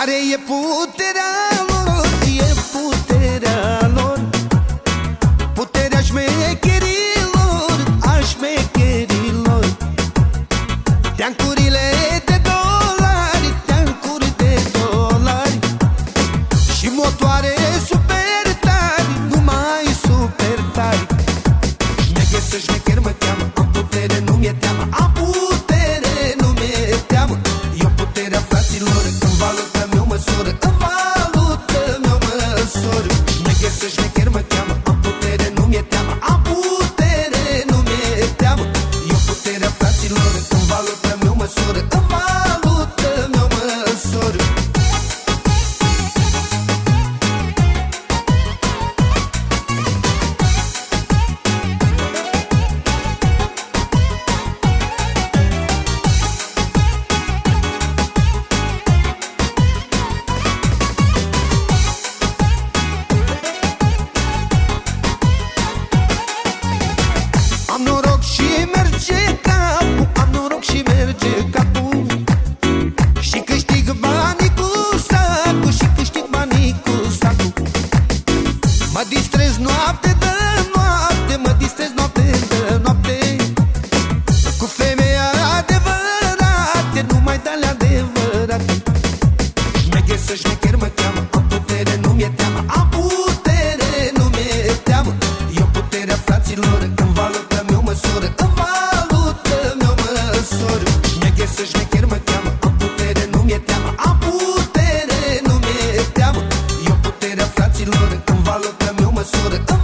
Care e puterea lor, e puterea lor. Puterea șmecherilor, a șmecherilor. Teancurile de dolari, teancuri de dolari. Și motoare super tari, numai super tari Șmecher să șmecher fraților În valută meu măsură În valută distrez noapte de noapte Mă distrez noapte de noapte. Cu femeia adevărate Numai de-ale adevărate. Șmecher să șmecher mă cheamă Am putere, nu mi-e teamă. Am putere, nu mi-e teamă. Eu puterea fraților În valută meu măsură În valută meu măsură. Șmecher să șmecher mă cheamă valută meu măsură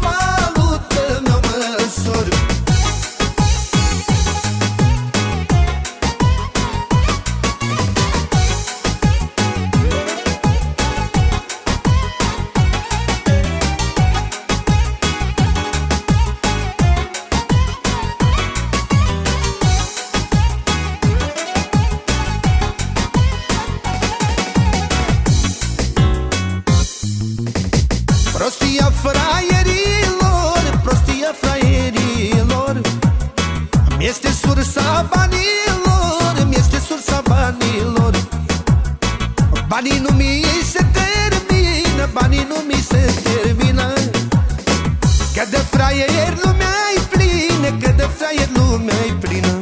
fraierilor, prostia fraierilor. Mi-este sursa banilor, mi-este sursa banilor. Banii nu mi se termină, banii nu mi se termină. Că de fraier lumea-i plină, că de fraier lumea-i plină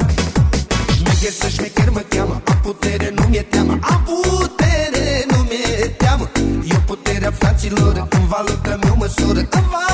Șmecher să șmecher mă cheamă valută meu